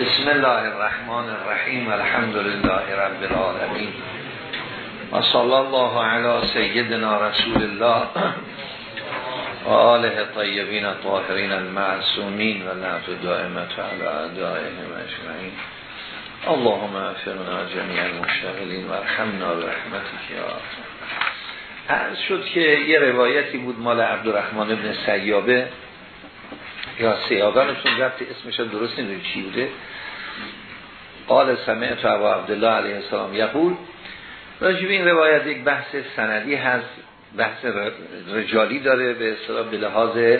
بسم الله الرحمن الرحیم الحمد لله رب العالمین و صلی الله علی سیدنا رسول الله و آله طیبین الطاهرین المعصومین و نعت دائمت علی اعدائهم اجمعین اللهم افرنا جمیع المشتغلین و ارحمنا برحمتك یا عرض شد که یه روایتی بود مال عبدالرحمن ابن سیابه یا سیابانشون رفت اسمش درست نمی‌دونی چی بوده؟ قال سمعت و عبدالله علیه السلام یقول راجب این روایت یک بحث سندی هست بحث رجالی داره به اصطلاح به لحاظ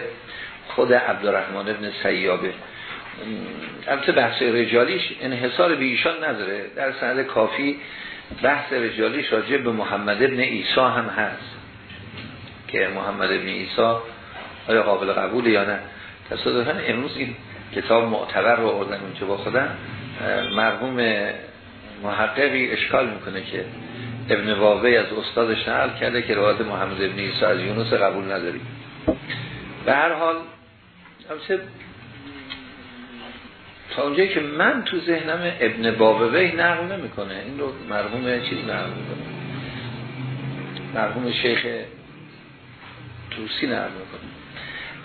خود عبدالرحمن ابن سیابه. البته بحث رجالیش انحصار به ایشان نداره. در سند کافی بحث رجالیش راجع به محمد ابن ایسا هم هست. که محمد ابن ایسا آیا قابل قبول یا نه؟ تصادفا امروز این کتاب معتبر رو آوردن اونجا با خودم مرحوم محققی اشکال می‌کنه که ابن واقعی از استادش نقل کرده که روایت محمد ابن ایسا از یونس قبول نداری به هر حال تا اونجایی که من تو ذهنم ابن بابوی نقل نمی‌کنه. این رو مرحوم چیز نقل می‌کنه؟ مرحوم شیخ توسی نقل می‌کنه.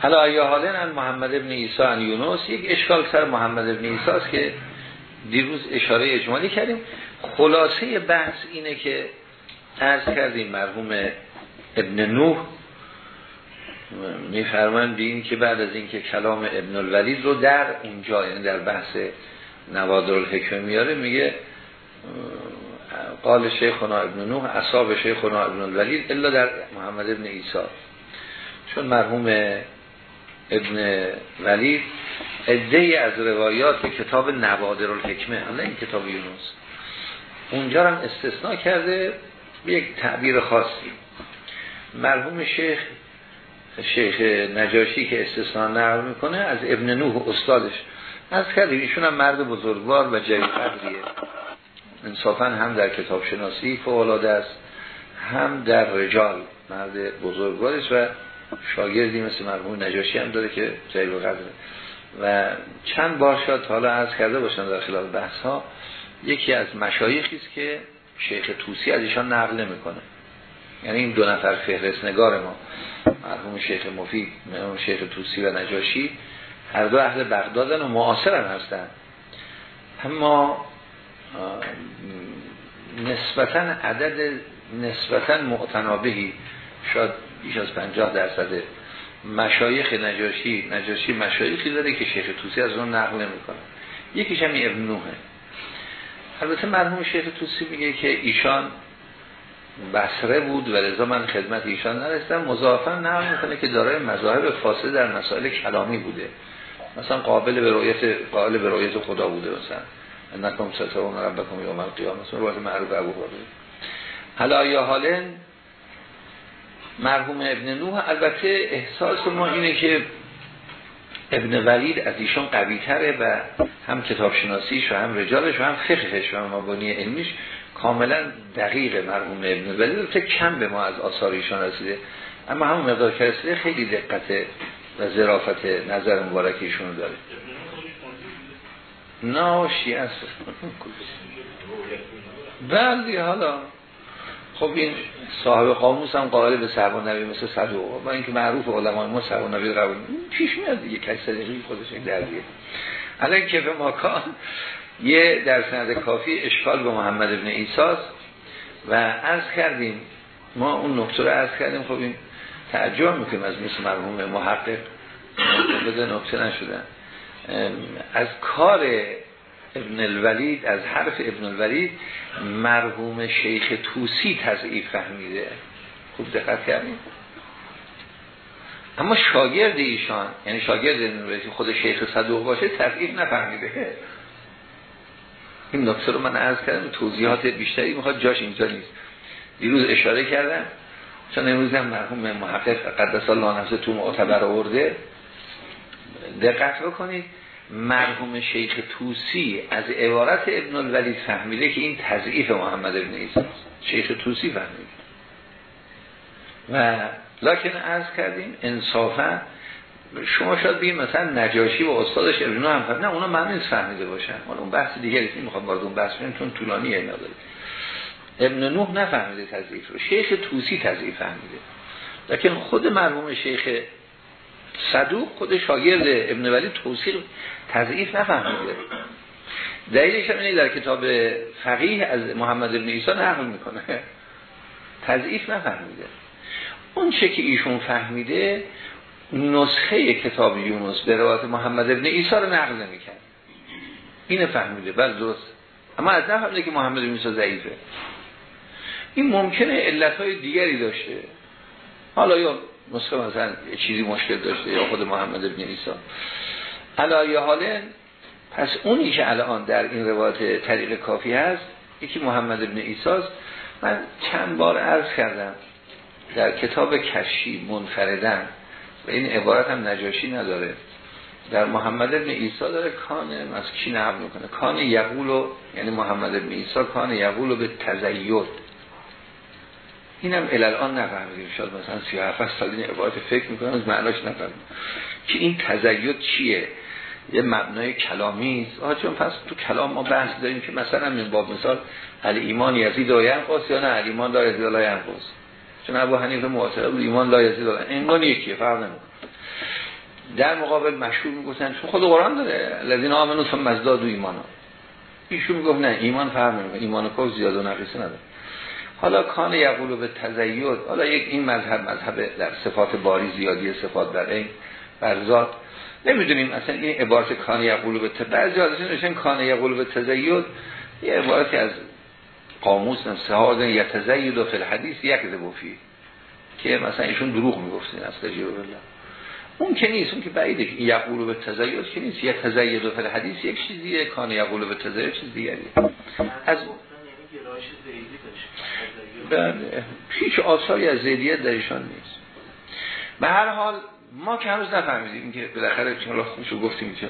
حالا یا حالا محمد ابن عیسی ان یونس یک اشکال سر محمد ابن عیسی است که دیروز اشاره اجمالی کردیم. خلاصه بحث اینه که عرض کردیم مرحوم ابن نوح میفرمان به این که بعد از اینکه کلام ابن الولید رو در اونجا یعنی در بحث نوادر الحکمه میاره میگه قال شیخنا ابن نوح اصاب شیخنا ابن الولید الا در محمد ابن عیسی. چون مرحوم ابن ولید عده از روایات کتاب نوادر الحکمه نه این کتاب یونس. اونجا هم استثناء کرده به یک تعبیر خاصی. مرحوم شیخ شیخ نجاشی که استثناء نقل می‌کنه از ابن نوح استادش. از کردیم ایشون هم مرد بزرگوار و جوی قدریه. انصافا هم در کتاب شناسی فولاده است هم در رجال مرد بزرگوارش و شاگردی مثل مرحوم نجاشی هم داره که جوی قدره و چند بار شد حالا عرض کرده باشن در خلال بحث ها یکی از مشایخی است که شیخ توسی از ایشان نقل نمی‌کنه. یعنی این دو نفر فهرست نگار ما مرحوم شیخ مفید مرحوم شیخ توسی و نجاشی هر دو اهل بغدادن و معاصر هم هستن. اما نسبتا عدد نسبتا معتنابهی شاید بیش از پنجاه درصد مشایخ نجاشی نجاشی مشایخی داره که شیخ توسی از اون نقل نمی‌کنه. یکیش هم ابن نوحه. البته مرحوم شیخ توسی میگه که ایشان بصره بود و رضا من خدمت ایشان نرستم مضافا نقل می‌کنه که دارای مذاهب فاصله در مسائل کلامی بوده. مثلا قابل به رویت قابل به رویت خدا بوده مثلا. انکم سترون ربکم یوم القیامه مثلا روایت معروف ابو هریره حالا یا حالا مرحوم ابن نوح. البته احساس ما اینه که ابن ولید از ایشان قوی تره و هم کتاب شناسیش و هم رجالش و هم فقهش و هم مبانی علمیش کاملا دقیق مرحوم ابن ولید. تا کم به ما از آثار ایشان رسیده. اما همون مقدار که رسیده خیلی دقت و ظرافت نظر مبارک ایشون داره. نه شیعه است بله حالا. خب این صاحب قاموس هم قائل به صحابه نبی مثل صدوق. با اینکه معروف علمای ما صحابه نبی قبول پیش میاد دیگه کسی صدقی خودش این دردیه. الان که به ماکان یه در سند کافی اشکال به محمد ابن ایساس و عرض کردیم. ما اون نکته رو عرض کردیم. خب این تعجب می‌کنیم از مثل مرحوم محقق. بده نکته نشدن از کار ابن الولید از حرف ابن الولید مرحوم شیخ توسی تضعیف فهمیده. خوب دقت کردیم؟ اما شاگرد ایشان یعنی شاگرد ابن خود شیخ صدوق باشه تضعیف نفهمیده. این نکته رو من عرض کردم توضیحات بیشتری می‌خواد جاش اینجا نیست. دیروز اشاره کردم چون امروز هم مرحوم محقق قدس الله نفسه تو معتبر آورده. دقت بکنید. مرحوم شیخ توسی از عبارت ابن الولید فهمیده که این تضعیف محمد ابن عیسی شیخ توسی فهمید. و لکن عرض کردیم انصافا شما شاید بگید مثلا نجاشی و استادش ابن هم فهم. نه اونا من فهمیده باشن. اون بحث دیگری که می‌خوام وارد اون بحث کنیم چون طولانی اینا داره ابن نوح نفهمیده تضعیف رو. شیخ توسی تضعیف فهمیده. لکن خود مرحوم شیخ صدوق خود شاگرد ابن ولی توصیل تضعیف نفهمیده. دلیلش هم اینه در کتاب فقیه از محمد ابن عیسی نقل می‌کنه. تضعیف نفهمیده. اون چه که ایشون فهمیده نسخه کتاب یونس به روایت محمد ابن عیسی رو نقل نمی‌کرد. اینه فهمیده. بله درست. اما از نفهمیده که محمد ابن عیسی ضعیفه. این ممکنه علت های دیگری داشته. حالا یا نسخه مثلا چیزی مشکل داشته یا خود محمد ابن عیسی. علایه حاله پس اونی که الان در این روایت طریق کافی هست یکی محمد ابن عیسی من چند بار عرض کردم در کتاب کشی منفردن و این عبارت هم نجاشی نداره. در محمد ابن عیسی داره کانه از کی نقل می‌کنه. کان یقولو یعنی محمد ابن عیسی کان یقولو به تزید اینم الان نفهمیدیم شاید مثلا 37 سال این عبارت فکر می‌کنم از معناش نفهمید که این تزید چیه؟ یه مبنای کلامی است. چون پس تو کلام ما بحث داریم که مثلا من باب مثال علی ایمان یزید و ینقص یا نه؟ علی ایمان لا یزید لا ینقص چون ابو حنیفه معتقد بود ایمان لا یزید لا انگار یکیه فرق نمی‌کنه. در مقابل مشهور می‌گفتن چون خود قرآن داره الذین آمنوا ثم ازدادوا ایمانا. ایشون می‌گفت نه ایمان فرق نمی‌کنه. ایمان کو زیاد و نقص نداره. حالا کان یقول به تزید حالا یک این مذهب مذهب در صفات باری زیادی صفات در این برزاد نمی‌دونیم اصلا این عبارت کان یقول به تزید بعضی نشن کان یقول به تزید یه عبارتی از قاموس نفسه یا تزید و فی الحدیث یک زبوفی که مثلا ایشون دروغ می‌گفتین از الله. اون که نیست اون که بعیده که یقول به تزید که نیست یک تزید و فی الحدیث یک چیزیه کان یقول به تزید چیز دیگری از بله. هیچ آثاری از زیدیت درشان نیست. به هر حال ما که هنوز نفهمیدیم که بالاخره چون خوشو گفتیم که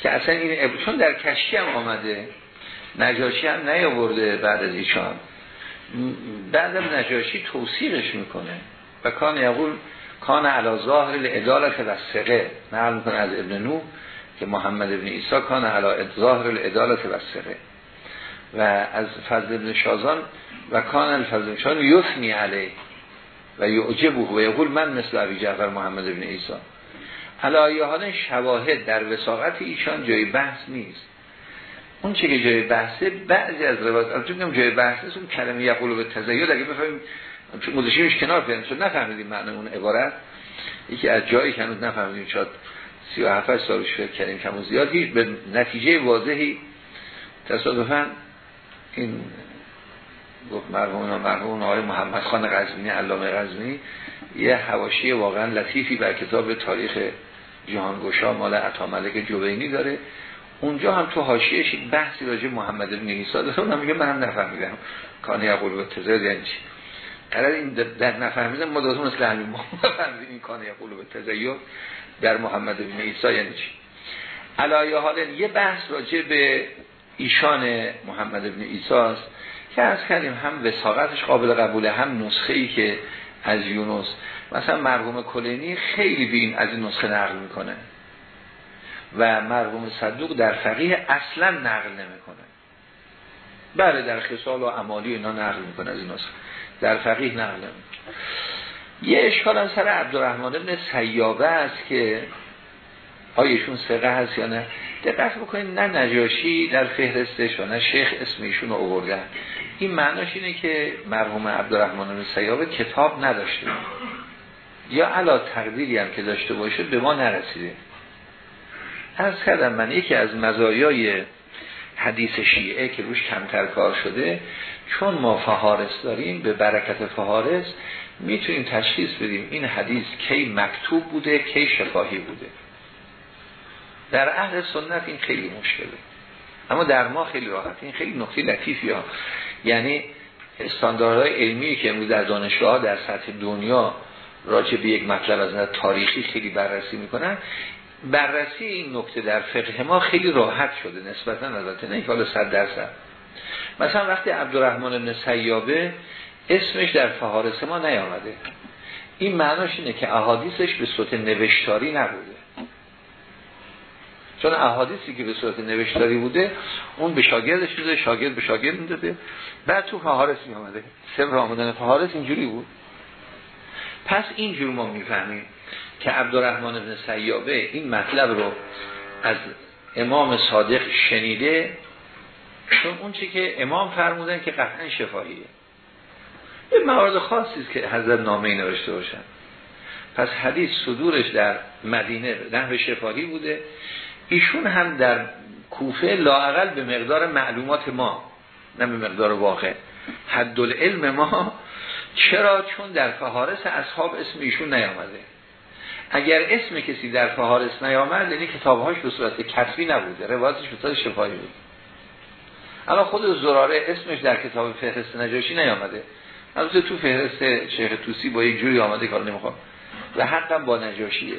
که اصلا این چون در کشکی هم آمده نجاشی هم نیاورده بعد از ایشان. بعدم نجاشی توصیقش می‌کنه. و کان یقول کان علا ظاهر الادالت و سقه نقل می‌کنه از ابن نو که محمد ابن عیسی کان علا ظاهر الادالت و سقه و از فضل ابن شازان و کان الفضل. شان یثنی علیه. و یعجبه. و یقول من مثل عبی جعفر محمد ابن عیسی. حالا شواهد در وساقت ایشان جای بحث نیست. اون چه که جای بحثه بعضی از روایات چون جای بحثه اون کلمه یقول به تزید اگه بفهمیم چون کنار پیدا شد نفهمیدیم معنی اون عبارت. یکی از جایی که هنوز نفهمیدیم شاید 37 سال فکر کردیم کم و زیاد به نتیجه واضحی. تصادفا این گفت مرحوم مرحوم آقای محمد خان قزوینی علامه قزوینی یه حواشی واقعا لطیفی بر کتاب تاریخ جهانگوشا مال عطا ملک جوینی داره. اونجا هم تو حاشیهش بحثی راجع محمد بن عیسی داره. اونم میگه منم نفهمیدم. کانه یقول به یعنی چی؟ قرار این در نفهمیدم ما دادون مثل همین ما نفهمیدیم این کانه یقول به در محمد بن عیسی یعنی چی؟ علایه حال یه بحث راجع به ایشان محمد ابن عیسی است. که از کردیم هم وساقتش قابل قبوله هم نسخه ای که از یونس. مثلا مرحوم کلینی خیلی بین از این نسخه نقل می‌کنه. و مرحوم صدوق در فقیه اصلا نقل نمی‌کنه. بله در خصال و عمالی اینا نقل می‌کنه از این نسخه. در فقیه نقل نمی‌کنه. یه اشکال از سر عبدالرحمن ابن سیابه است که آیشون سقه هست یا نه؟ دقت بکنید نه نجاشی در فهرستش و نه شیخ اسمیشون رو آوردن این معناش اینه که مرحوم عبدالرحمن بن سیابه کتاب نداشته. یا علا تقدیری هم که داشته باشه به ما نرسیده. از کردم من یکی از مزایای حدیث شیعه که روش کمتر کار شده چون ما فهارس داریم به برکت فهارس می‌تونیم تشخیص بدیم این حدیث کی مکتوب بوده کی شفاهی بوده. در اهل سنت این خیلی مشکله. اما در ما خیلی راحت. این خیلی نکته لطیفی ها. یعنی استانداردهای علمی که امروز در دانشگاه در سطح دنیا راجع به یک مطلب از تاریخی خیلی بررسی می‌کنن بررسی این نکته در فقه ما خیلی راحت شده نسبتا البته نه حالا صد درصد. مثلا وقتی عبدالرحمن بن سیابه اسمش در فهارس ما نیامده. این معناش اینه که احادیثش به صورت نوشتاری نبوده. چون احادیثی که به صورت نوشتاری بوده اون به شاگردش میده شاگرد به شاگرد می‌داده. بعد تو فهارس می آمده سر فهارس اینجوری بود. پس اینجور ما می‌فهمیم که عبدالرحمن بن سیابه این مطلب رو از امام صادق شنیده. چون اون چی که امام فرمودن که قطعا شفاهیه. این موارد خاصی است که حضرت نامه نوشته باشن. پس حدیث صدورش در مدینه نحو شفاهی بوده. ایشون هم در کوفه لاعقل به مقدار معلومات ما نه به مقدار واقع حد علم ما چرا؟ چون در فهارس اصحاب اسم ایشون نیامده. اگر اسم کسی در فهارس نیامد یعنی کتابهاش به صورت کتبی نبوده روایتش به صورت شفاهی بود. اما خود زراره اسمش در کتاب فهرست نجاشی نیامده. البته تو فهرست شیخ توسی با یک جوری آمده کار نمی‌خوام. و حقا با نجاشیه.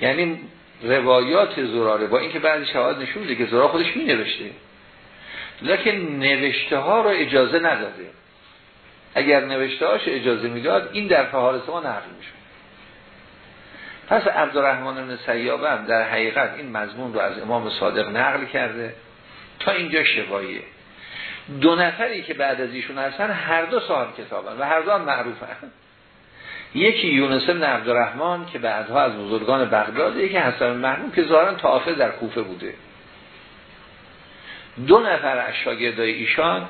یعنی روایات زراره. با اینکه بعضی شواهد نشون که زراره خودش می نوشته لکن نوشته ها رو اجازه نداده. اگر نوشته هاش اجازه می‌داد این در فهارس ما نقل میشون پس عبدالرحمن بن سیابه هم در حقیقت این مضمون رو از امام صادق نقل کرده. تا اینجا شفاییه. دو نفری که بعد از ایشون هستن هر دو صاحب کتابن و هر دو هم معروفن. یکی یونس بن عبدالرحمن که بعدها از بزرگان بغداد یکی حسن محمود که ظاهرا طائفه در کوفه بوده. دو نفر از شاگردای ایشان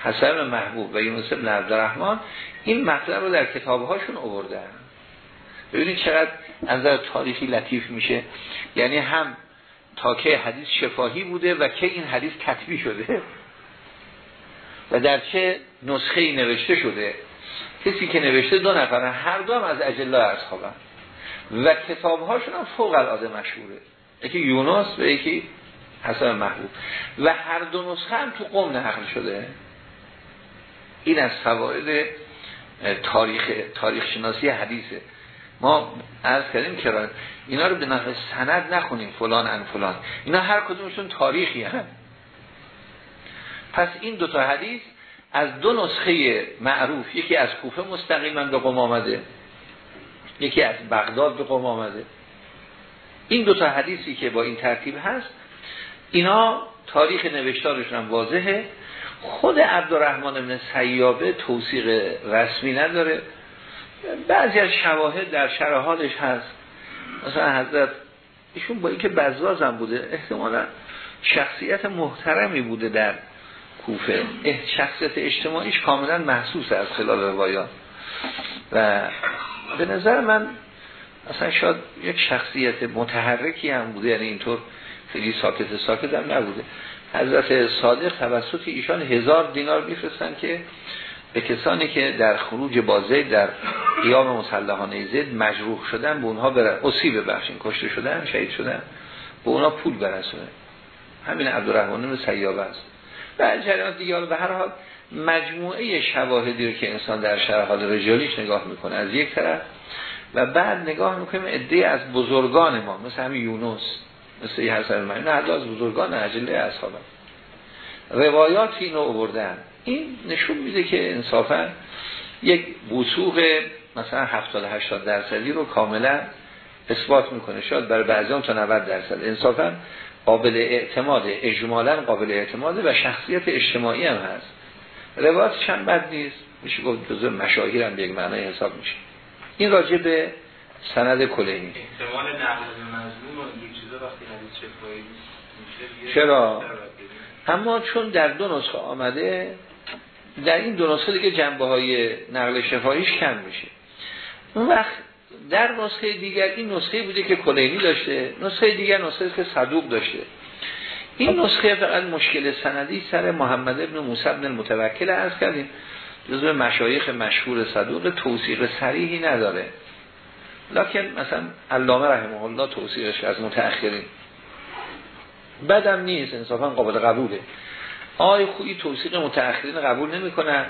حسن محبوب و یونس بن عبدالرحمن این مطلب رو در کتابهاشون آوردن. ببینید چقدر نظر تاریخی لطیف میشه. یعنی هم تا که حدیث شفاهی بوده و که این حدیث کتبی شده و در چه نسخه نوشته شده. کسی که نوشته دو نفر هر دو هم از اجلا اصحابن و کتاب هاشون هم فوق العاده مشهوره. یکی یونس و یکی حسن محبوب. و هر دو نسخه هم تو قوم نقل شده. این از فواید تاریخ تاریخ شناسی حدیثه. ما عرض کردیم که اینا رو به نحو سند نخونیم فلان ان فلان. اینا هر کدومشون تاریخی هم پس این دوتا حدیث از دو نسخه معروف یکی از کوفه مستقیما به قم آمده یکی از بغداد به قم آمده. این دوتا حدیثی که با این ترتیب هست اینا تاریخ نوشتارشون هم واضحه. خود عبدالرحمن بن سیابه توصیق رسمی نداره. بعضی از شواهد در شرحالش هست. مثلا حضرت ایشون با اینکه بزازم بوده احتمالا شخصیت محترمی بوده در کوفه. شخصیت اجتماعیش کاملا محسوس از خلال روایات. و به نظر من اصلا شاید یک شخصیت متحرکی هم بوده یعنی اینطور خیلی ساکت ساکت هم نبوده. حضرت صادق توسط ایشان هزار دینار میفرستن که به کسانی که در خروج بازه در قیام مسلحانه زید مجروح شدن به اونها بر اصیب ببخشین کشته شدن شهید شدن به اونها پول برسونه همین عبدالرحمن سیابه است. و جریان دیگه به هر حال مجموعه شواهدی رو که انسان در شرح رجالیش نگاه می‌کنه از یک طرف و بعد نگاه می‌کنیم عده از بزرگان ما مثل همین یونس مثل حسن نه حتی از بزرگان عجله اصحابه روایات اینو آوردن. این نشون میده که انصافا یک وسوق مثلا 70 80 درصدی رو کاملا اثبات می‌کنه. شاید برای بعضیان تا 90 درصد. انصافا قابل اعتماد اجمالا قابل اعتماده و شخصیت اجتماعی هم هست. روایت چند بد نیست؟ میشه گفت جزء مشاهیر هم به یک معنی حساب میشه. این راجع به سند کلینی احتمال نقل مضمون و این چیزا وقتی حدیث چرا؟ اما چون در دو نسخه آمده در این دو نسخه دیگه جنبه های نقل شفاییش کم میشه. اون وقت در نسخه دیگر این نسخه بوده که کلینی داشته نسخه دیگر نسخه که صدوق داشته. این نسخه فقط مشکل سندی سر محمد ابن موسی ابن المتوکل از کردیم. جزو مشایخ مشهور صدوق توصیق سریحی نداره. لکن مثلا علامه رحمه الله توصیقش از متأخرین. بدم نیست انصافا قابل قبوله. آی خویی توصیق متأخرین قبول نمی‌کنن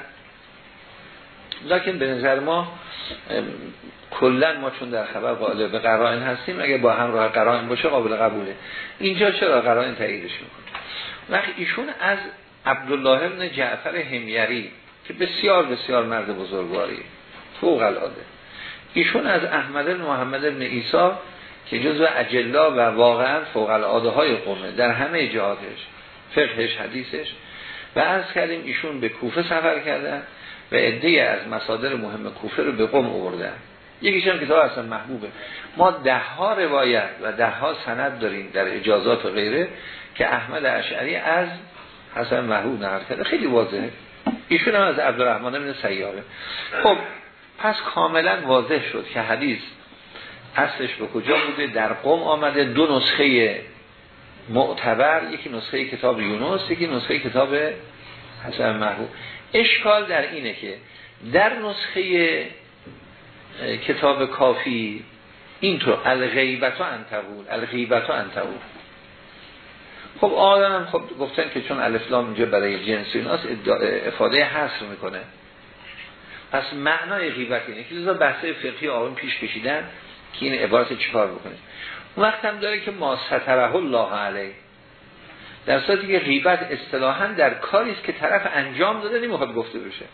لکن به نظر ما کلا ما چون در خبر قائل به قرائن هستیم اگه با همراه قرائن باشه قابل قبوله. اینجا چرا قرائن تاییدش می‌کنه؟ وقت ایشون از عبدالله ابن جعفر همیری که بسیار بسیار مرد بزرگواری فوق العاده. ایشون از احمد بن محمد بن عیسی که جزو اجلا و واقعا فوق العاده های قومه در همه جهاتش فقهش حدیثش. و از کردیم ایشون به کوفه سفر کردن و عده از مصادر مهم کوفه رو به قوم آوردن. یکیش هم کتاب اصلا محبوبه. ما ده ها روایت و ده ها سند داریم در اجازات و غیره که احمد اشعری از حسن محبوب نقل کرده. خیلی واضحه. ایشون هم از عبدالرحمن بن سیاره. خب پس کاملا واضح شد که حدیث اصلش به کجا بوده؟ در قوم آمده. دو نسخه معتبر یکی نسخه کتاب یونس یکی نسخه کتاب حسن محبوب. اشکال در اینه که در نسخه کتاب کافی. اینطور. الغیبت و انتقول. الغیبت و انتقول. خب آدم خب گفتن که چون الاسلام اینجا برای جنسی ایناست افاده حصر می‌کنه. پس معنای غیبت اینه که لذا بحثه فقهی آقایون پیش کشیدن که این عبارت چیکار بکنه. اون وقت هم داره که ما ستره الله علیه. در صورتی که غیبت اصطلاحا در کاری است که طرف انجام داده نمی‌خواد گفته بشه.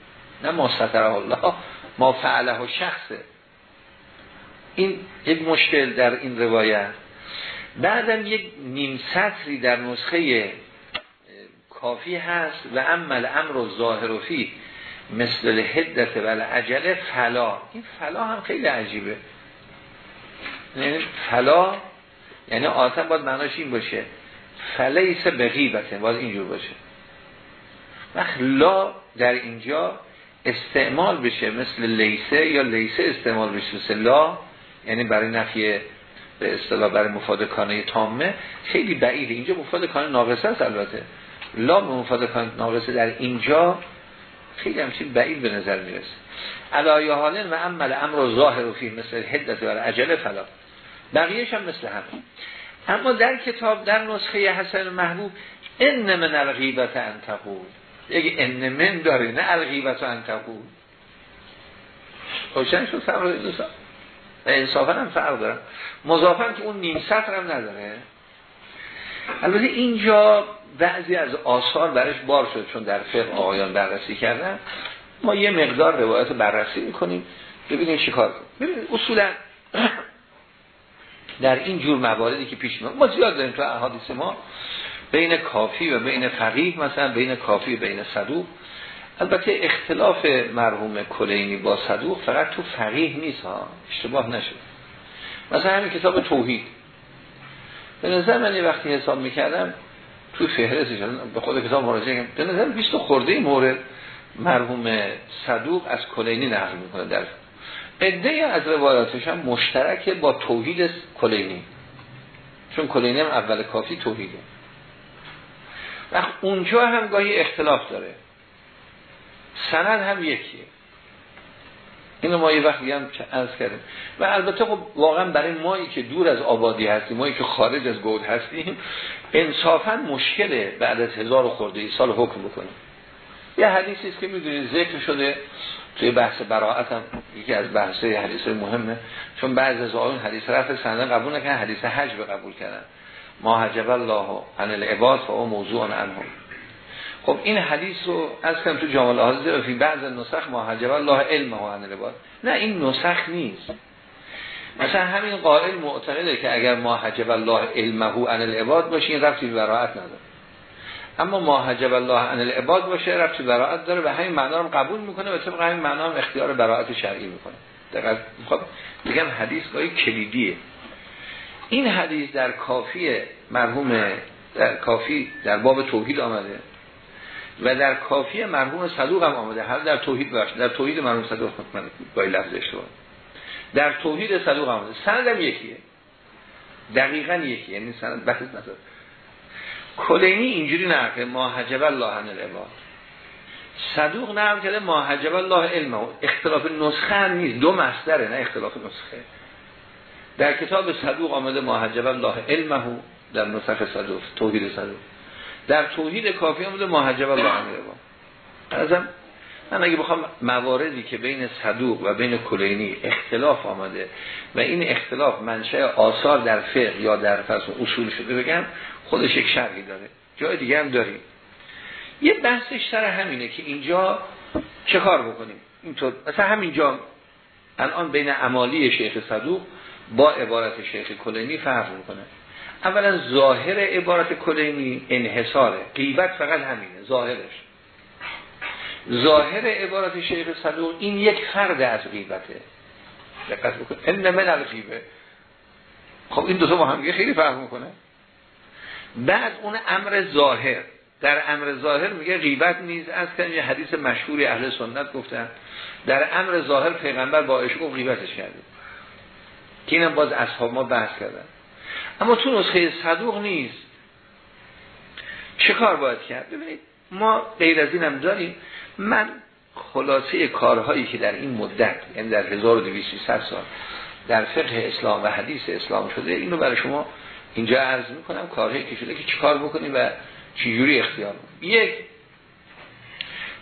نه ما ستره الله ما فعله و شخصه. این یک مشکل در این روایت بعدم یک نیم سطری در نسخه کافی هست. و عمل امر و ظاهر و فی مثل حدت و عجله فلا. این فلا هم خیلی عجیبه. یعنی فلا یعنی آتا باید معناش این باشه. فلیس به غیبته باید اینجور باشه. وقت لا در اینجا استعمال بشه مثل لیسه یا لیسه استعمال بشه مثل لا یعنی برای نفی به اصطلاح برای مفاد کانه تامه. خیلی بعیده. اینجا مفاد کانه ناقصه است البته. لا مفاد کانه ناقصه در اینجا خیلی همچین بعید به نظر می‌رسه. علایه حالن و عمل امر ظاهر و فی مثل حدت و عجله فلا. بقیهش هم مثل هم اما در کتاب در نسخه حسن محبوب ان من الغیبت انتقول یک ان من داره نه الغیبت انتقول روشن شد فرق دوستان و انصافا هم فرق دارم مضافن که اون نیم سطر هم نداره. البته اینجا بعضی از آثار برش بار شد چون در فقه آقایان بررسی کردن. ما یه مقدار روایت بررسی می‌کنیم. ببینیم چی کار ببینید اصولا در این جور مواردی که پیش ما زیاد داریم تو احادیث ما. بین کافی و بین فقیه مثلا بین کافی و بین صدوق. البته اختلاف مرحوم کلینی با صدوق فقط تو فقیه نیست ها. اشتباه نشد. مثلا همین کتاب توحید. به نظر من وقتی حساب می‌کردم تو فهرستش به خود کتاب مراجعه به نظر 20 خورده مورد مرحوم صدوق از کلینی نقل می‌کنه در عده از روایاتش هم مشترک با توحید کلینی. چون کلینی هم اول کافی توحیده. و اونجا هم گاهی اختلاف داره. سند هم یکیه. اینو ما یه وقتی هم از کردیم. و البته خب واقعا برای مایی که دور از آبادی هستیم مایی که خارج از گود هستیم انصافا مشکله بعد از هزار خورده ای سال حکم بکنیم. یه حدیثی است که می‌دونید ذکر شده توی بحث براعت هم یکی از بحث حدیث مهمه. چون بعض از آن حدیث رفت سنده قبول نکنن حدیث حج به قبول کردن. ما حجب الله عن العباد و موضوع عنهم. خب این حدیث رو از کم تو جامعه حاضر فی بعض نسخ ما حجب الله و عن العباد. نه این نسخ نیست. مثلا همین قائل معتقده که اگر ما حجب الله علمه عن العباد باشه این رفتی براعت نداره. اما ما حجب الله عن العباد باشه رفتی براعت داره و همین معنا رو قبول می‌کنه و طبق همین معنا هم اختیار براعت شرعی می‌کنه. دقیق خب میگم حدیث گاهی کلیدیه. این حدیث در کافی مرحوم در کافی در باب توحید آمده و در کافی مرحوم صدوق هم آمده. هر در توحید باش در توحید مرحوم صدوق من گاهی لفظ اشتباه. در توحید صدوق آمده. سند هم یکیه. دقیقا یکی یعنی سند بحث نظر کلینی اینجوری نقل ما حجب الله عن العباد. صدوق نقل کرده ما حجب الله علمه. اختلاف نسخه هم نیست. دو مصدره نه اختلاف نسخه. در کتاب صدوق آمده ما حجب الله علمه در نسخ صدوق توحید صدوق. در توحید کافی آمده ما حجب الله العباد من اگه بخوام مواردی که بین صدوق و بین کلینی اختلاف آمده و این اختلاف منشأ آثار در فقه یا در فصل اصول شده بگم خودش یک شرقی داره. جای دیگه هم داریم. یه بحثش سر همینه که اینجا چه کار بکنیم؟ اینطور مثلا همینجا الان بین عمالی شیخ صدوق با عبارت شیخ کلینی فرق می‌کنه. اولا ظاهر عبارت کلینی انحصاره. قیبت فقط همینه ظاهرش. ظاهر عبارت شیخ صدوق این یک فرد از غیبته. دقت بکن ان من الغیبه خب این دو تا با هم خیلی فرق می‌کنه. بعد اون امر ظاهر. در امر ظاهر میگه غیبت نیز از کنیم یه حدیث مشهوری اهل سنت گفتن. در امر ظاهر پیغمبر با عشق غیبتش کرده. که اینم باز اصحاب ما بحث کردن. اما تو نسخه صدوق نیست. چه کار باید کرد؟ ببینید ما غیر از اینم داریم. من خلاصه کارهایی که در این مدت یعنی در 1200 سال در فقه اسلام و حدیث اسلام شده اینو برای شما اینجا عرض می‌کنم کارهایی که شده که چیکار بکنیم و چجوری اختیار یک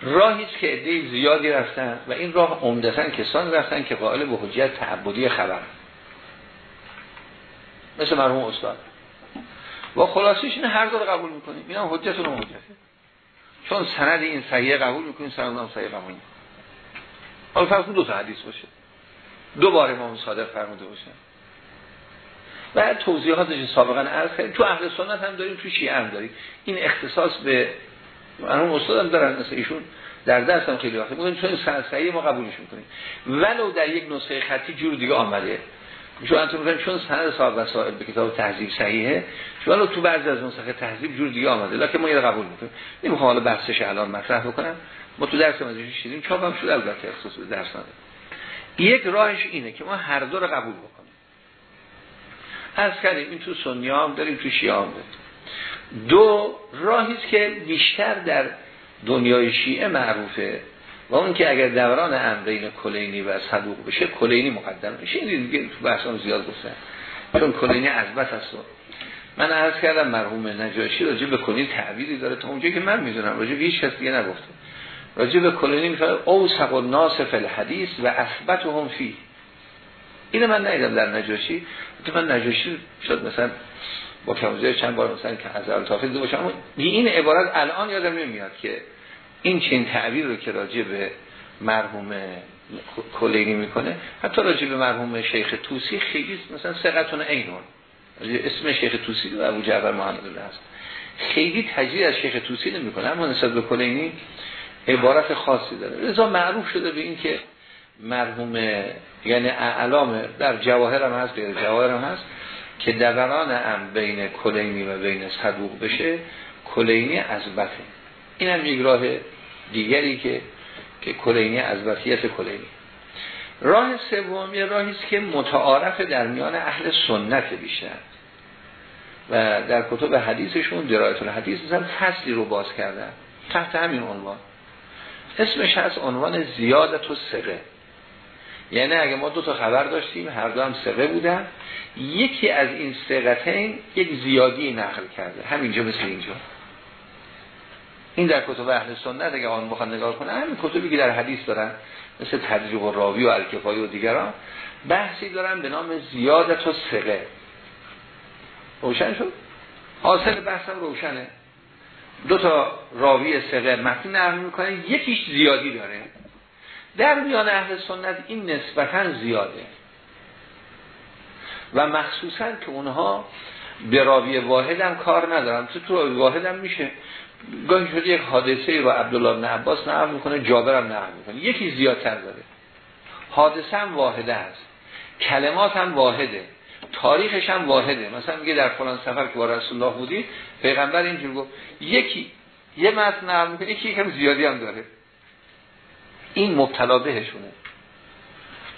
راهی که عده زیادی رفتن و این راه عمدتا کسان رفتن که قائل به حجیت تعبدی خبر. مثل مرحوم استاد. و خلاصیش این هر دو رو قبول می‌کنیم. این هم حجت و چون سند این صحیح قبول می‌کنیم سند هم صحیح قبول حالا فرض دو تا حدیث باشه. دو بار امام صادق فرموده باشه. و توضیحاتش سابقا عرض کردیم. تو اهل سنت هم داریم تو شیعه هم داریم. این اختصاص به مرحوم هم دارن مثل ایشون در درس هم خیلی وقتی میگن چون صحیح ما قبولش می‌کنیم. ولو در یک نسخه خطی جور دیگه آمده. میگن چون سند صاحب وسائل به کتاب تهذیب صحیحه ولو تو بعضی از نسخه تهذیب جور دیگه آمده. لکه ما یه قبول می‌کنیم. نمی‌خوام حالا بحثش الان مطرح بکنم. ما تو درس ما شیدیم چاپ هم شده البته درس نده یک راهش اینه که ما هر دو رو قبول بکنیم. از کردیم این تو سنی هم داریم تو شیعه هم داریم. دو راهی که بیشتر در دنیای شیعه معروفه. و اون که اگر دوران امرین کلینی و صدوق بشه کلینی مقدم بشه این دیگه تو بحثان زیاد گفتن چون کلینی عزبت هست من عرض کردم مرحوم نجاشی راجع به کلینی تعبیری داره. تا اونجایی که من می‌دونم راجع به هیچ کس دیگه نگفته. راجع به کلینی میفرد او سق الناس فی الحدیث و اثبتهم فی اینو من ندیدم در نجاشی. که من نجاشی شد مثلا با کمزه چند بار مثلا که از دیده باشم. این عبارت الان یادم نمیاد که این چین تعبیر رو که راجع به مرحوم کلینی می‌کنه حتی راجع به مرحوم شیخ توسی خیلی مثلا سقطون اینون اسم شیخ توسی و ابو جعفر محمد هست. خیلی تجریح از شیخ توسی نمی‌کنه اما نسبت به کلینی عبارت خاصی داره. لذا معروف شده به این که مرحوم یعنی اعلام در جواهر هم هست غیر جواهر هم هست که دوران هم بین کلینی و بین صدوق بشه کلینی از بطه این هم یک راه دیگری که که کلینی از بطیت کلینی. راه سوم یه راهی است که متعارف در میان اهل سنت بیشتر. و در کتب حدیثشون درایت الحدیث مثلا فصلی رو باز کردن. تحت همین عنوان. اسمش هست عنوان زیادت و سقه یعنی اگه ما دو تا خبر داشتیم هر دو هم سقه بودن یکی از این سقتین یک زیادی نقل کرده. همینجا مثل اینجا. این در کتب اهل سنت اگه آن بخواد نگاه کنه همین کتبی که در حدیث دارن مثل تدریب و راوی و الکفایی و دیگران بحثی دارن به نام زیادت و سقه روشن شد؟ حاصل بحثم روشنه. دو تا راوی سقه متن نقل می‌کنه یکیش زیادی داره. در میان اهل سنت این نسبتا زیاده. و مخصوصا که اونها به راوی واحد هم کار ندارن. تو تو راوی واحد میشه. گاهی شده یک حادثه رو عبدالله بن عباس نقل می‌کنه جابر هم نقل می‌کنه. یکی زیادتر داره. حادثه هم واحده است. کلمات هم واحده. تاریخش هم واحده. مثلا میگه در فلان سفر که با رسول الله بودی پیغمبر اینجور گفت. یکی یه متن نقل می‌کنه یکی یکم زیادی هم داره. این مبتلا بهشونه.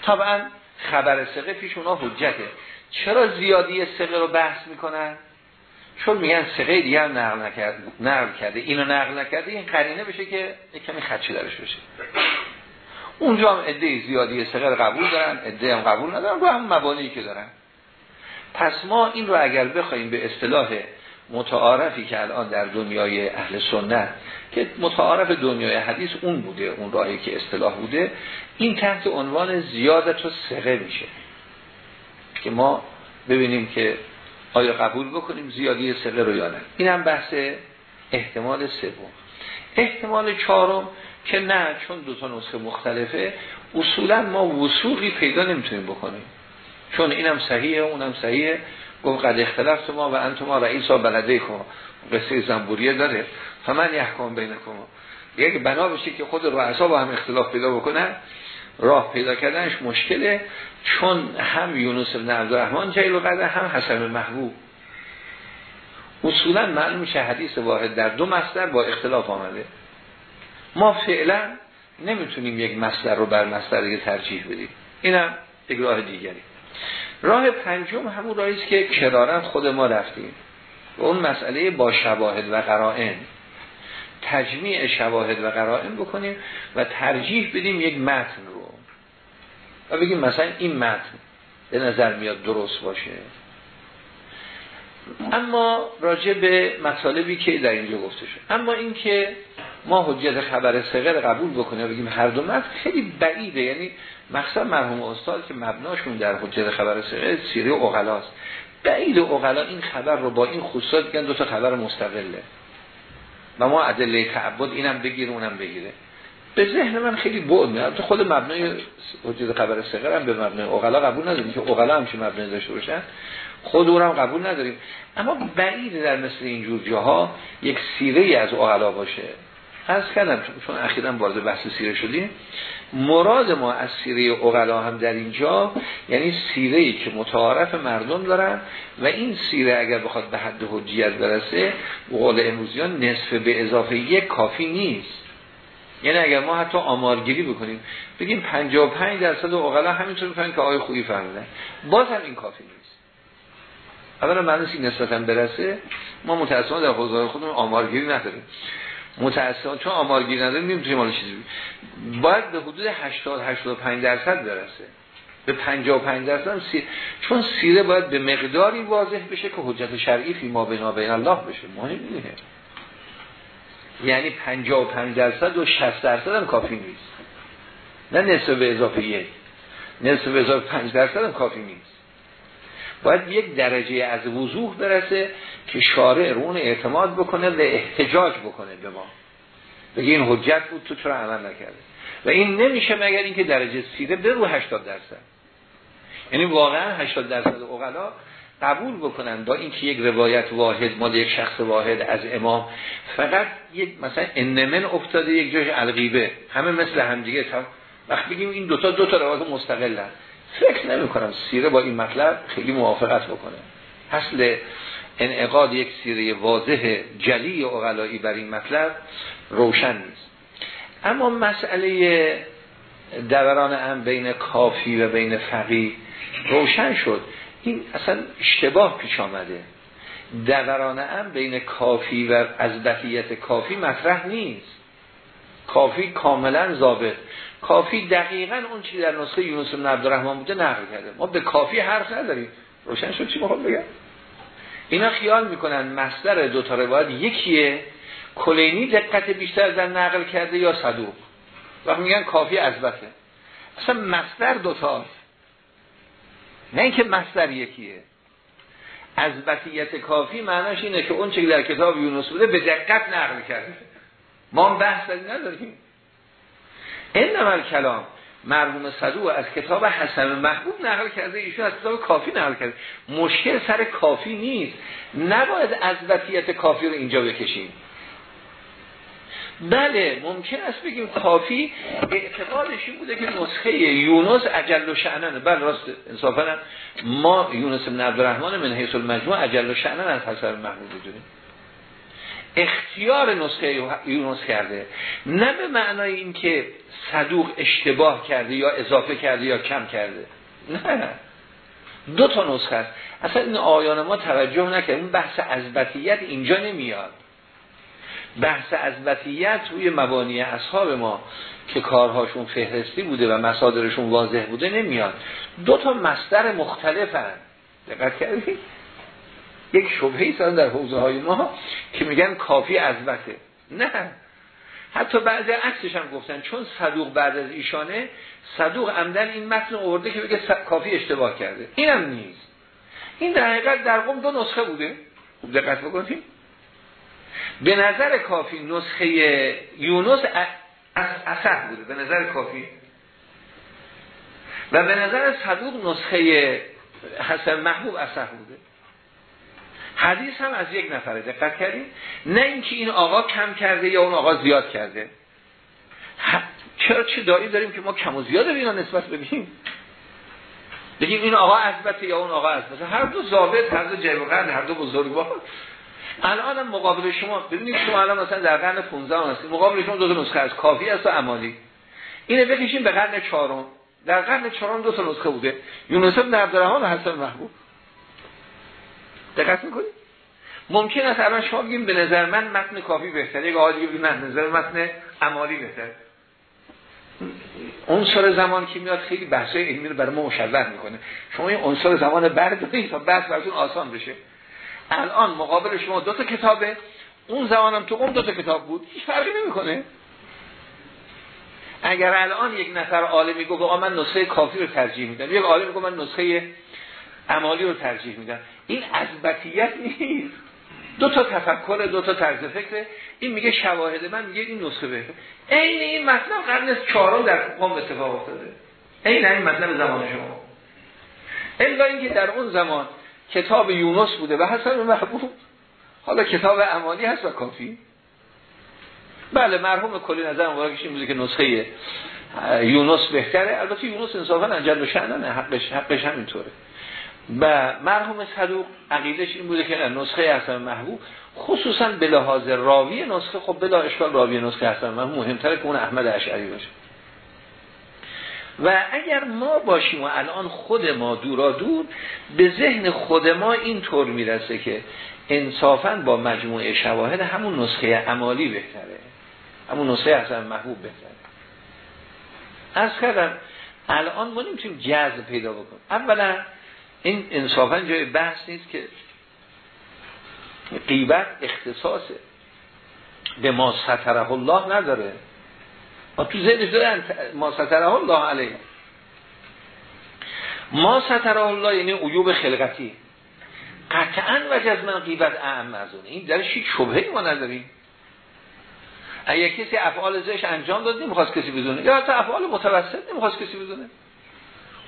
طبعا خبر سقه پیش اونا حجته. چرا زیادی سقه رو بحث می‌کنن؟ چون میگن سقه دیگه هم نقل نکرده نقل کرده. اینو نقل نکرده این قرینه بشه که کمی خدشی درش بشه. اونجا هم عده زیادی سقه قبول دارن عده هم قبول ندارن رو هم مبانی که دارن. پس ما این رو اگر بخوایم به اصطلاح متعارفی که الان در دنیای اهل سنت که متعارف دنیای حدیث اون بوده اون راهی که اصطلاح بوده این تحت عنوان زیادت و سقه میشه. که ما ببینیم که آیا قبول بکنیم زیادی سقه رو یا نه؟ این هم بحث احتمال سوم. احتمال چهارم که نه چون دو تا نسخه مختلفه اصولا ما وصولی پیدا نمی‌تونیم بکنیم. چون اینم صحیحه اونم صحیحه. گفت قد اختلاف ما و انتما رئیس ها بلده کما قصه زنبوریه داره. فمن یحکم بین کما یک بنا بشه که خود رؤسا با هم اختلاف پیدا بکنن راه پیدا کردنش مشکله چون هم یونس بن عبدالرحمن جایل و قدر هم حسن محبوب اصولا معلوم میشه حدیث واحد در دو مصدر با اختلاف آمده. ما فعلا نمی‌تونیم یک مصدر رو بر مصدر دیگه ترجیح بدیم. اینم یک راه دیگری. راه پنجم همون راهی است که کرارن خود ما رفتیم. و اون مسئله با شواهد و قرائن. تجمیع شواهد و قرائن بکنیم و ترجیح بدیم یک متن رو. و بگیم مثلا این متن به نظر میاد درست باشه. اما راجع به مطالبی که در اینجا گفته شد. اما اینکه ما حجت خبر صغر قبول بکنیم بگیم هر دو متن خیلی بعیده. یعنی مقصد مرحوم استاد که مبناشون در حجت خبر صغر سیره اغلاست بعید اغلا این خبر رو با این خصوصات میگن دو تا خبر مستقله. و ما ادله تعبد اینم بگیره اونم بگیره. به ذهن من خیلی بعد میاد. تو خود مبنای حجت خبر صغر هم به مبنای اغلا قبول نداریم که اغلا هم چه مبنای داشته باشن. خود او هم قبول نداریم. اما بعید در مثل اینجور جاها یک سیره از اغلا باشه. از کردم چون اخیرا وارد بحث سیره شدیم. مراد ما از سیره اغلا هم در اینجا یعنی سیره ای که متعارف مردم دارن و این سیره اگر بخواد به حد حجیت برسه قول امروزیان نصف به اضافه یک کافی نیست. یعنی اگر ما حتی آمارگیری بکنیم بگیم 55 درصد اغلا همینطور می‌فهمن که آقای خوبی فهمیدن. باز هم این کافی نیست. اولا معنی نسبتا برسه ما متاسفانه در حوزه خودمون آمارگیری نداریم. متاسفانه چون آمارگیری نداریم نمی‌تونیم حالا چیزی باید به حدود 80 85 درصد برسه. به 55 درصد هم سیر... چون سیره باید به مقداری واضح بشه که حجت شرعی فی ما بنا بین الله بشه. مهم اینه یعنی 55 درصد و 60 درصد هم کافی نیست. نه نصف به اضافه یک نصف به اضافه 5 درصد هم کافی نیست. باید یک درجه از وضوح برسه که شارع رون اعتماد بکنه و احتجاج بکنه به ما. بگه این حجت بود تو چرا عمل نکرده و این نمیشه مگر اینکه درجه سیده به رو 80 درصد. یعنی واقعا 80 درصد اقلا قبول بکنن. با اینکه یک روایت واحد مال یک شخص واحد از امام فقط یک مثلا انمن افتاده یک جاش الغیبه. همه مثل همدیگه. وقت بگیم این دوتا دوتا روایت مستقلن. فکر نمی کنم سیره با این مطلب خیلی موافقت بکنه. اصل انعقاد یک سیره واضح جلی اغلایی بر این مطلب روشن نیست. اما مسئله دوران امر بین کافی و بین فقیه روشن شد. این اصلا اشتباه پیش آمده. دوران امر بین کافی و اضبطیت کافی مطرح نیست. کافی کاملا ضابط. کافی دقیقا اون چی در نسخه یونس بن عبدالرحمن بوده نقل کرده. ما به کافی حرف نداریم. روشن شد چی می‌خوام بگم؟ اینا خیال می‌کنن مصدر دو تا روایت یکیه. کلینی دقت بیشتر در نقل کرده یا صدوق. وقت میگن کافی ازبته اصلا مصدر دوتاست نه اینکه مصدر یکیه. ازبتیت کافی معناش اینه که اون چی در کتاب یونس بوده به دقت نقل کرده. ما هم بحث نداریم این نمال کلام مرحوم صدو از کتاب حسن محبوب نقل کرده ایشون از کتاب کافی نقل کرده. مشکل سر کافی نیست. نباید از وطیت کافی رو اینجا بکشیم. بله ممکن است بگیم کافی اعتقادش این بوده که نسخه یونس عجل و شعننه. بله راست. انصافا ما یونس بن عبدالرحمن من حیث المجموع عجل و شعنن از حسن محبوب بدونیم اختیار نسخه یونس کرده. نه به معنای این که صدوق اشتباه کرده یا اضافه کرده یا کم کرده. نه. دو تا نسخه است. اصلا این آیان ما توجه نکرد. این بحث ازبتیت اینجا نمیاد. بحث ازبتیت روی مبانی اصحاب ما که کارهاشون فهرستی بوده و مصادرشون واضح بوده نمیاد. دو تا مصدر مختلفن. دقت کردید؟ یک شبهی سازن در حوزه های ما که میگن کافی ازبته نه. حتی بعضی عکسش هم گفتن. چون صدوق بعد از ایشانه صدوق عمدن این متن آورده که بگه کافی اشتباه کرده. اینم نیست. این در حقیقت در قوم دو نسخه بوده. خوب دقت بکنیم به نظر کافی نسخه یونس اصح بوده به نظر کافی. و به نظر صدوق نسخه حسن محبوب اصح بوده. حدیث هم از یک نفره دقت کردیم نه اینکه این آقا کم کرده یا اون آقا زیاد کرده. چرا چه داری داریم که ما کم و زیاد اینا نسبت بگیم بگیم این آقا عزبته یا اون آقا عزبته هر دو ضابط هر دو جیب هر دو بزرگوار. الان مقابل شما ببینید شما الان مثلا در قرن 15 هستید مقابل شما دو تا نسخه از کافی است و امالی. اینو بکشیم به قرن چهارم. در قرن چهارم دو تا نسخه بوده. یونس بن عبدالرحمن و حسن محبوب. دقت می‌کنید؟ ممکن است الان شما بگیم به نظر من متن کافی بهتره یک آقا دیگه نه نظر متن امالی بهتر. عنصر زمان که میاد خیلی بحث علمی رو برای ما مشوه می‌کنه. شما این عنصر زمان بردارید تا بحث براتون آسان بشه. الان مقابل شما دو تا کتابه. اون زمانم تو اون دو تا کتاب بود. هیچ فرقی نمی‌کنه. اگر الان یک نفر عالمی گفت آقا من نسخه کافی رو ترجیح میدم. یک عالمی گفت من نسخه عمالی رو ترجیح میدم. این ازبتیت نیست. دو تا تفکر دو تا طرز فکره این میگه شواهد من میگه این نسخه بهتر عین این مطلب قرن چهارم در قوم اتفاق افتاده. عین این مطلب زمان شما. الا اینکه در اون زمان کتاب یونس بوده و حسن محبوب. حالا کتاب امانی هست و کافی. بله مرحوم کلی نظر مبارکش این بوده که نسخه یونس بهتره. البته یونس انصافا انجل و شعنانه حقش, حقش همینطوره. و مرحوم صدوق عقیدش این بوده که نسخه حسن محبوب خصوصا به لحاظ راوی نسخه خب بلا اشکال راوی نسخه حسن محبوب مهمتره که اون احمد اشعری باشه. و اگر ما باشیم و الان خود ما دورا دور به ذهن خود ما این طور می‌رسه که انصافا با مجموعه شواهد همون نسخه عمالی بهتره. همون نسخه اصلا محبوب بهتره. از کردم الان ما نمی‌تونیم جذب پیدا بکنیم. اولا این انصافا جای بحث نیست که قیبت اختصاصه به ما ستره الله نداره. ما تو ذهنش دارن ما ستره الله علیه. ما ستره الله یعنی عیوب خلقتی. قطعا وجه از من قیبت اعم از اونه. این درش هیچ شبهه ما نداریم. اگه کسی افعال زش انجام داد نمی‌خواست کسی بدونه. یا حتی افعال متوسط نمی‌خواست کسی بدونه.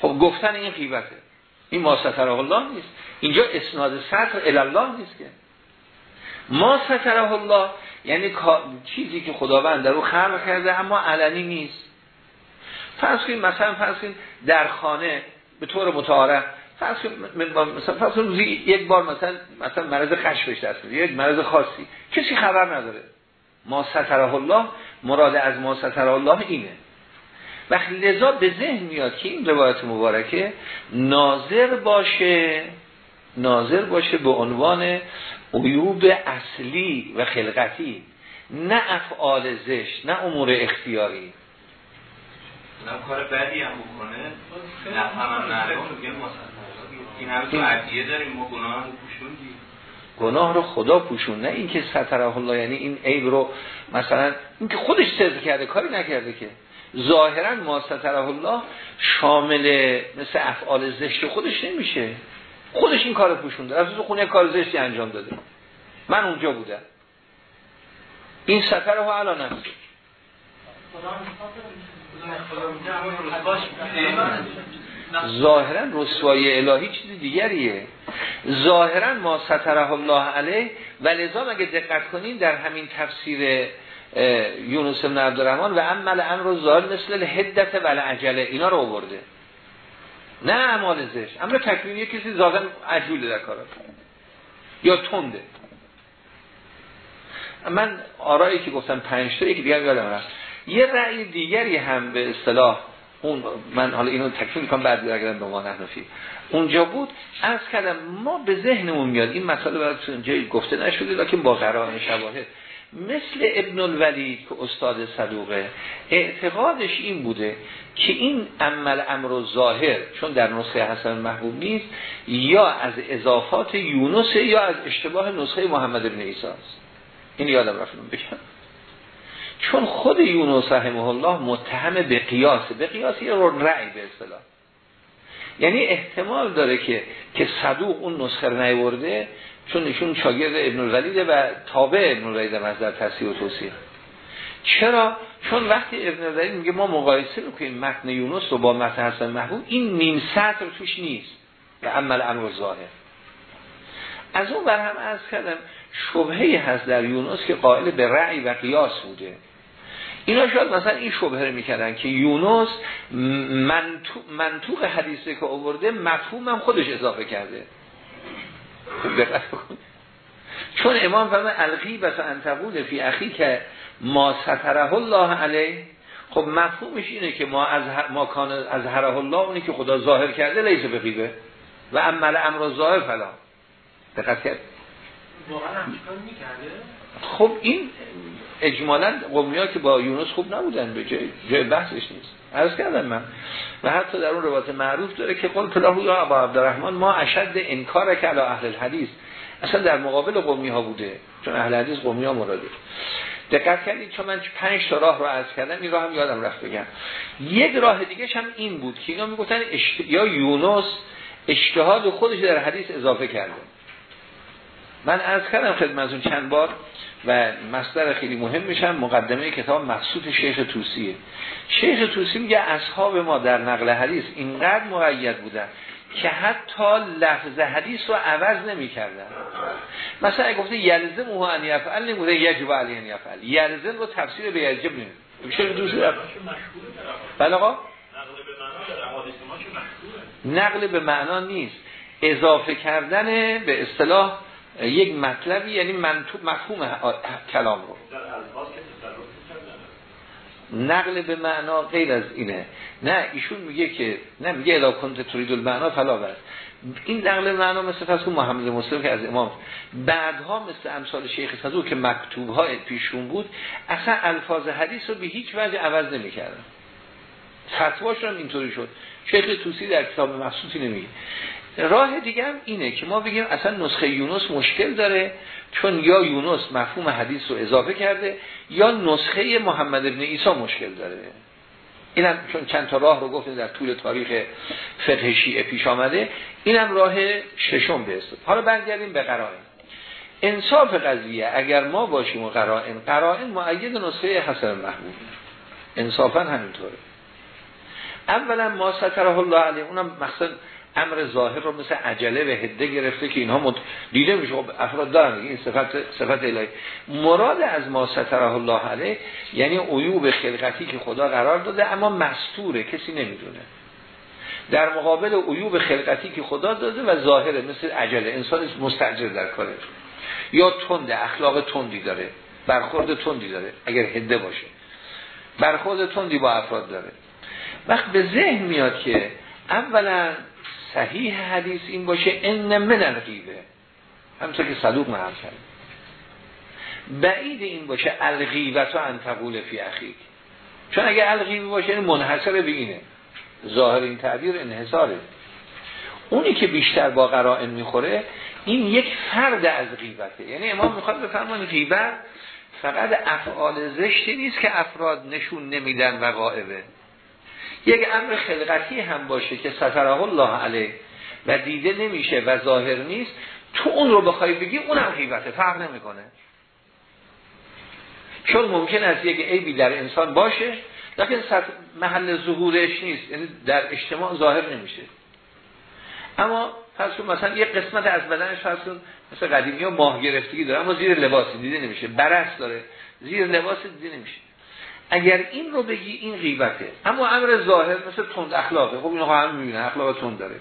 خب گفتن این قیبته. این ما ستره الله نیست. اینجا اسناد سطر الله نیست که. ما ستره الله یعنی چیزی که خداوند در او خلق کرده اما علنی نیست. فرض کنید مثلا فرض کنید در خانه به طور متعارف فرض مثلا فرض کنید یک بار مثلا مثلا مرض خشمش دست میده یک مرض خاصی. کسی خبر نداره. ما ستره الله مراد از ما ستره الله اینه. وقتی لذا به ذهن میاد که این روایت مبارکه ناظر باشه ناظر باشه به عنوان عیوب اصلی و خلقتی نه افعال زشت نه امور اختیاری. نه کار بدی هم بکنه. نه هم این همه تو عدیه داریم ما گناه رو پوشوندیم. گناه رو خدا پوشون نه اینکه ستره الله یعنی این عیب رو مثلا اینکه خودش سزد کرده کاری نکرده که. ظاهرا ما ستره الله شامل مثل افعال زشت خودش نمیشه. خودش این کار پوشونده از خونه کار زشتی انجام داده. من اونجا بودم. این سفر رو الان هست ظاهرا رسوای الهی چیز دیگریه. ظاهرا ما ستره الله علیه و لذا اگه دقت کنین در همین تفسیر یونس بن عبدالرحمن و عمل امر ظاهر مثل هدت و عجله اینا رو آورده. نه اعمال امر تکوینی کسی ظاهرا عجوله در کارات یا تنده. من آرایی که گفتم پنج تا یکی دیگر یادم رفت. یه رأی دیگری هم به اصطلاح اون من حالا اینو تکمیل می‌کنم بعد برگردم به ما نحنفی اونجا بود از کردم ما به ذهنمون میاد. این مسئله براتون جایی گفته نشده لیکن با قرار شواهد. مثل ابن الولید که استاد صدوقه اعتقادش این بوده که این عمل امر ظاهر چون در نسخه حسن محبوب نیست یا از اضافات یونس یا از اشتباه نسخه محمد ابن ایساست این یادم رفتم بگم. چون خود یونس رحمه الله متهم به قیاسه به قیاس یه رأی به اصطلاح. یعنی احتمال داره که که صدوق اون نسخه رو نیورده چون ایشون شاگرد ابن الولیده و تابع ابن الولید از در تصحیح و توصیح چرا؟ چون وقتی ابن رضایی میگه ما مقایسه می‌کنیم متن یونس رو با متن حسن محبوب این نیم سطر توش نیست. و عمل امر ظاهر. از اون بر هم از کردم شبهه هست در یونس که قائل به رعی و قیاس بوده. اینا شاید مثلا این شبهه رو می‌کردن که یونس منطوق حدیثه که آورده مفهوم هم خودش اضافه کرده. چون امام فرمان الغیبت انتقول فی اخی که ما ستره الله علیه. خب مفهومش اینه که ما از ما کان از هره الله اونی که خدا ظاهر کرده لیسه به غیبه. و عمل امر ظاهر فلا. دقت کرد. خب این اجمالا قومی ها که با یونس خوب نبودن به جای, جای بحثش نیست. عرض کردم من. و حتی در اون روایت معروف داره که قول پلاه یا ابا عبدالرحمن ما اشد انکار که علی اهل الحدیث. اصلا در مقابل قومی ها بوده چون اهل حدیث قومی ها مراده. دقت کردید چون من پنج تا راه رو عرض کردم این راه هم یادم رفت بگم. یک راه دیگه هم این بود که اینا می‌گفتن اشت... یا یونس اجتهاد خودش در حدیث اضافه کرده. من عرض کردم خدمتتون چند بار و مصدر خیلی مهم میشم. مقدمه کتاب مقصود شیخ توسیه. شیخ توسی میگه اصحاب ما در نقل حدیث اینقدر مقید بودن که حتی لفظ حدیث رو عوض نمی کردن مثلا اگه گفته یلزم او ان یفعل نموده یجب علی ان یفعل. یلزم رو تفسیر به یجب نمی میشه دوست بله آقا. نقل به معنا نیست. اضافه کردن به اصطلاح یک مطلبی یعنی منطوب مفهوم کلام رو. نقل به معنا غیر از اینه. نه ایشون میگه که نه میگه الا کنت ترید المعنا فلا بس این نقل معنا مثل فرض محمد مسلم که از امام بعدها مثل امثال شیخ صدوق که مکتوب ها پیشون بود اصلا الفاظ حدیث رو به هیچ وجه عوض نمی‌کردن. فتواش هم اینطوری شد. شیخ توسی در کتاب مخصوصی نمیگه. راه دیگه هم اینه که ما بگیم اصلا نسخه یونس مشکل داره چون یا یونس مفهوم حدیث رو اضافه کرده یا نسخه محمد ابن عیسی مشکل داره. اینم چون چند تا راه رو گفتیم در طول تاریخ فقه شیعه پیش آمده اینم راه ششم به حالا برگردیم به قرائن. انصاف قضیه اگر ما باشیم و قرائن قرائن معید نسخه حسن محمود. انصافا همینطوره. اولا ما ستره الله علیه اونم مقصد امر ظاهر رو مثل عجله و هده گرفته که اینها مد... دیده میشه. خب افراد دارن. این صفت صفت الهی. مراد از ما ستره الله علیه یعنی عیوب خلقتی که خدا قرار داده اما مستوره. کسی نمی‌دونه. در مقابل عیوب خلقتی که خدا داده و ظاهره مثل عجله. انسان مستعجل در کاره یا تنده اخلاق تندی داره. برخورد تندی داره اگر هده باشه. برخورد تندی با افراد داره. وقت به ذهن میاد که اولا صحیح حدیث این باشه ان من الغیبه. همونطور که صدوق نقل کرد. بعید این باشه الغیبت و انتقول فی اخیک. چون اگه الغیبه باشه این منحصر به اینه. ظاهر این تعبیر انحصاره. اونی که بیشتر با قرائن می‌خوره این یک فرد از غیبته. یعنی امام می‌خواد بفرمان غیبت فقط افعال زشتی نیست که افراد نشون نمیدن و غائبه. یک امر خلقتی هم باشه که ستره الله علیه. و دیده نمیشه و ظاهر نیست. تو اون رو بخوای بگی اونم غیبته فرق نمی‌کنه. چون ممکن است یک عیبی در انسان باشه لیکن محل ظهورش نیست یعنی در اجتماع ظاهر نمیشه. اما فرض مثلا یه قسمت از بدنش فرض مثل قدیمی ها ماه گرفتگی داره اما زیر لباسی دیده نمیشه برس داره. زیر لباس دیده نمیشه. اگر این رو بگی این غیبته. اما امر ظاهر مثل تند اخلاقه. خب اینو هم می‌بینه اخلاق تند داره.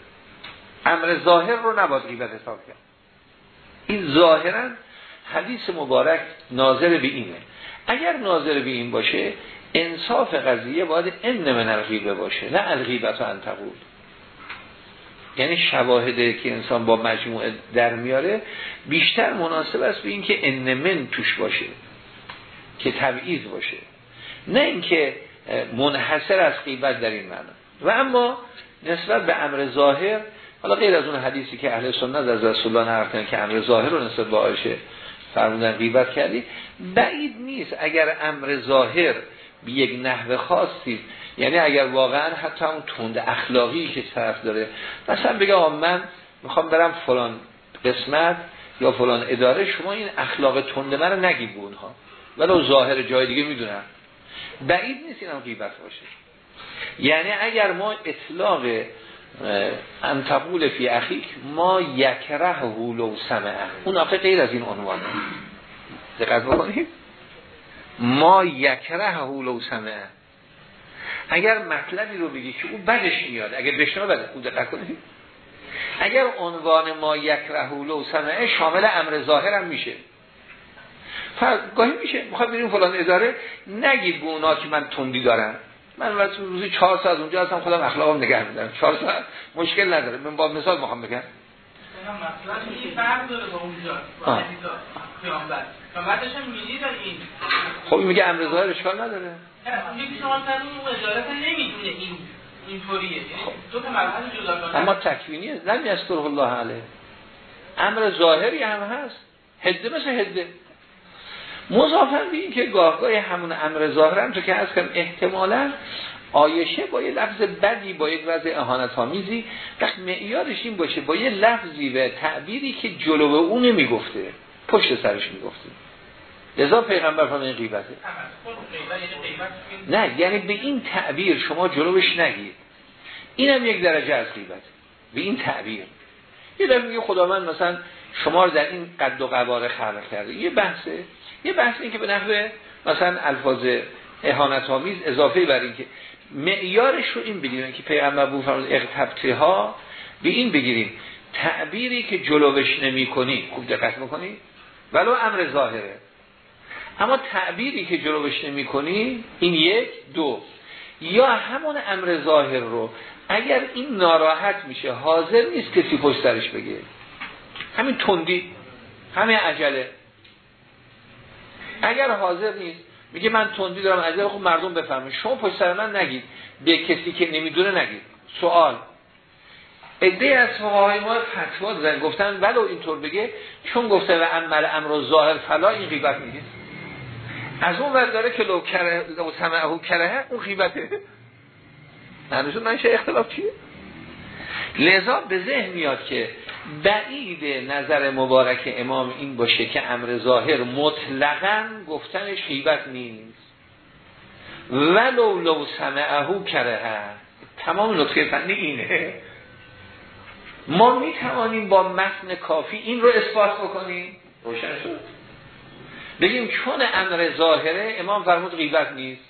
امر ظاهر رو نباید غیبت حساب کرد. این ظاهرا حدیث مبارک ناظر به اینه. اگر ناظر به این باشه انصاف قضیه باید ان من الغیبه باشه نه الغیبت و انتقول یعنی شواهده که انسان با مجموعه در میاره بیشتر مناسب است به این که ان من توش باشه که تبعیض باشه. نه اینکه منحصر از غیبت در این معنا و اما نسبت به امر ظاهر حالا غیر از اون حدیثی که اهل سنت از رسول الله نقل که امر ظاهر رو نسبت به عایشه فرمودن غیبت کردی بعید نیست اگر امر ظاهر به یک نحو خاصی یعنی اگر واقعا حتی اون تند اخلاقی که طرف داره مثلا بگه من می‌خوام برم فلان قسمت یا فلان اداره شما این اخلاق تند من رو نگید به اونها. ولو ظاهر جای دیگه می‌دونم بعید نیست اینم غیبت باشه. یعنی اگر ما اطلاق انتقول فی اخیک ما یکره لو سمعه. اون آخه غیر از این عنوانه. دقت بکنید. ما یکره لو سمعه. اگر مطلبی رو بگی که او بدش میاد اگر بشنو بده خود دقت کنید. اگر عنوان ما یکره لو سمعه شامل امر ظاهر هم میشه. گاهی میشه می‌خواد بریم فلان اداره نگید به اونا که من تندی دارم. من روزی چهار ساعت اونجا هستم خودم اخلاقم نگه میدارم. چهار ساعت مشکل نداره. من با مثال می‌خوام بگم. خب این میگه امر ظاهر اشکال نداره. اما تکوینیه. نمی از الله علیه. امر ظاهری هم هست. هده مثل هده مضافن به این که گاهگاه همون امر ظاهرم تو که از کم احتمالا آیشه با یه لفظ بدی با یک وضع اهانت آمیزی وقت معیارش این باشه با یه لفظی و تعبیری که جلو اون نمی‌گفته پشت سرش می‌گفته. لذا پیغمبر فرمودن غیبته. نه یعنی به این تعبیر شما جلوش نگید اینم یک درجه از غیبت به این تعبیر. یه دفعه میگه خداوند مثلا شما رو در این قد و قواره خلق کرده. یه بحثه. یه بحث این که به نحوه مثلا الفاظ اهانت آمیز اضافه بر این که معیارش رو این بگیرن که پیغمبر بو فرمود اقتبته ها به این بگیریم تعبیری که جلوش نمی کنی خوب دقت می‌کنی ولو امر ظاهره. اما تعبیری که جلوش نمی کنی این یک دو. یا همون امر ظاهر رو اگر این ناراحت میشه حاضر نیست کسی پشت سرش بگه همین تندی همین عجله. اگر حاضر نیست میگه من تندی دارم عجله خب مردم بفهمن شما پشت سر من نگید. به کسی که نمی‌دونه نگید. سوال. ایده از فقهای ما فتوا دادن. گفتن ولو اینطور بگه. چون گفته و عمل امر ظاهر فلا این غیبت نیست. از اون ور داره که لو کره لو سمعه کره اون غیبته. منظور من اختلاف چیه؟ لذا به ذهن میاد که بعید نظر مبارک امام این باشه که امر ظاهر مطلقا گفتنش غیبت نیست. ولو لو سمعه کره تمام نطقه فنی اینه. ما می توانیم با متن کافی این رو اثبات بکنیم. روشن شد. بگیم چون امر ظاهره امام فرمود غیبت نیست.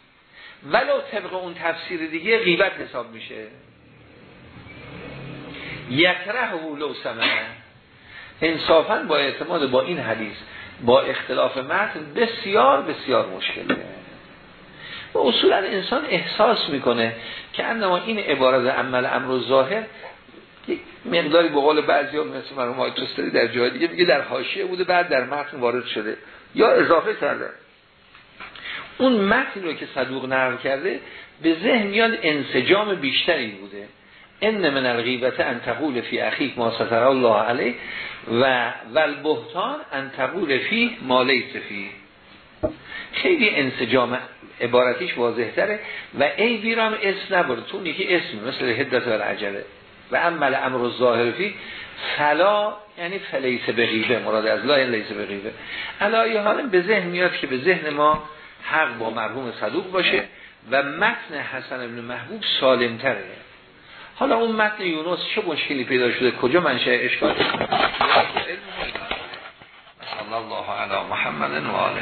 ولو طبق اون تفسیر دیگه غیبت حساب میشه. یکره لو سمعه. انصافا با اعتماد با این حدیث با اختلاف متن بسیار بسیار مشکله. و اصولا انسان احساس می‌کنه که انما این عبارت عمل امر ظاهر یک مقداری به قول بعضی ها مثل مرحوم های در جای دیگه میگه در حاشیه بوده بعد در متن وارد شده. یا اضافه کرده. اون متن رو که صدوق نقل کرده به ذهن میاد انسجام بیشتری بوده. ان من الغیبت ان تقول فی اخیک ما ستر الله علیه و والبهتان ان تقول فی ما لیس فی خیلی انسجام عبارتیش واضح تره و ای بیرام اسم نبرد. تو یکی اسم مثل هدت و العجله. و عمل امر الظاهر فی فلا یعنی فلیس به غیبه مراد از لا این لیس به غیبه علایه حال به ذهن میاد که به ذهن ما حق با مرحوم صدوق باشه و متن حسن ابن محبوب سالم تره. حالا اون متن یونس چه مشکلی پیدا شده؟ کجا منشه اشکال؟ الله علی محمد و آله.